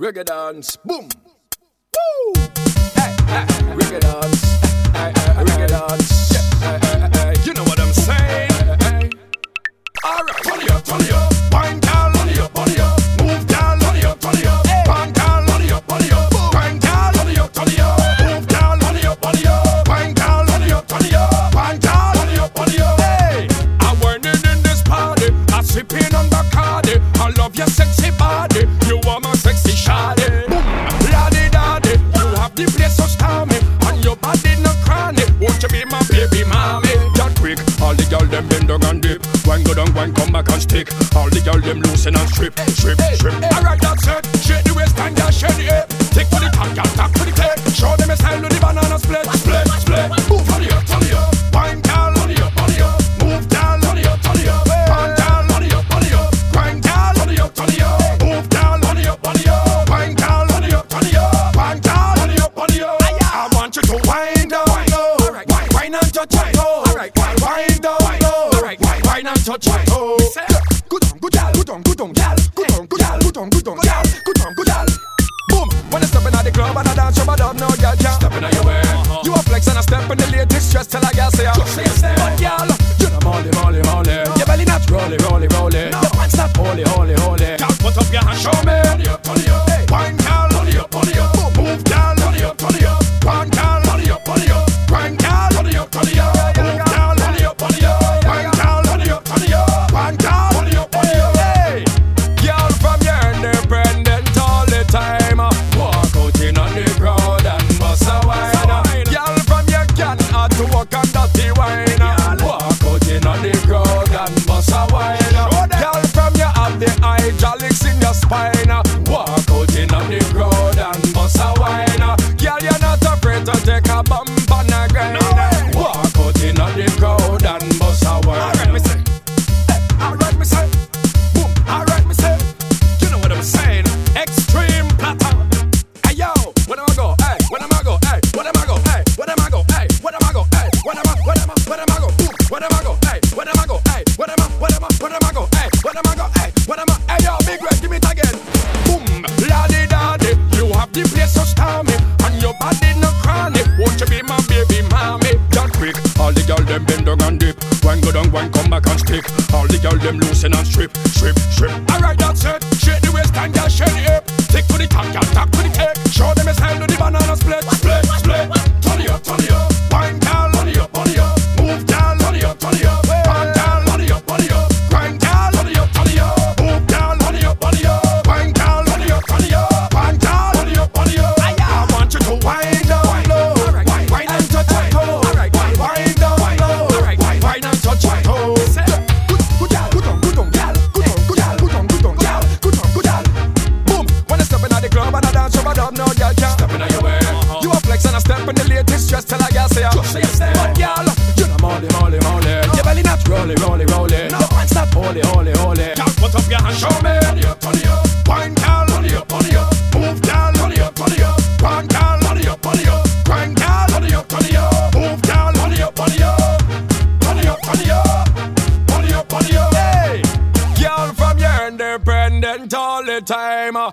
Reggae dance, boom! Woo! Hey, hey, reggae dance, hey, hey, reggae dance. and stick. All the girls them loosen and strip, strip, strip. Alright, that's it. Shake the waistline, dash shake the hip. Take for the top, girl, top for the tail. Show them a style of the banana split, split, split. Move on the up, on the up. Wine girl, on the up. Move down, on the up, on the up. Pan up, Wine girl, on the up. I want you to wine. oh. one, go down one, come back and stick. All the girls them loosen and strip, strip, strip. Alright, that's with the latest dress till I guess yeah. Just say yes, But y'all, you know molly, molly, molly. Your belly not rolly, rolly, rolly. No, pants not holy, holy, holy. Y'all put up your hand, show me. Body up, body up. Wine, girl. Body up, body up. Move, girl. Body up, body up. Wine, girl. Body up, body up. Grind, girl. Body up, body up. Move, girl. Body up, body up. Body up, body up. Body up, body up. Hey, y'all from your independent all the time. Uh,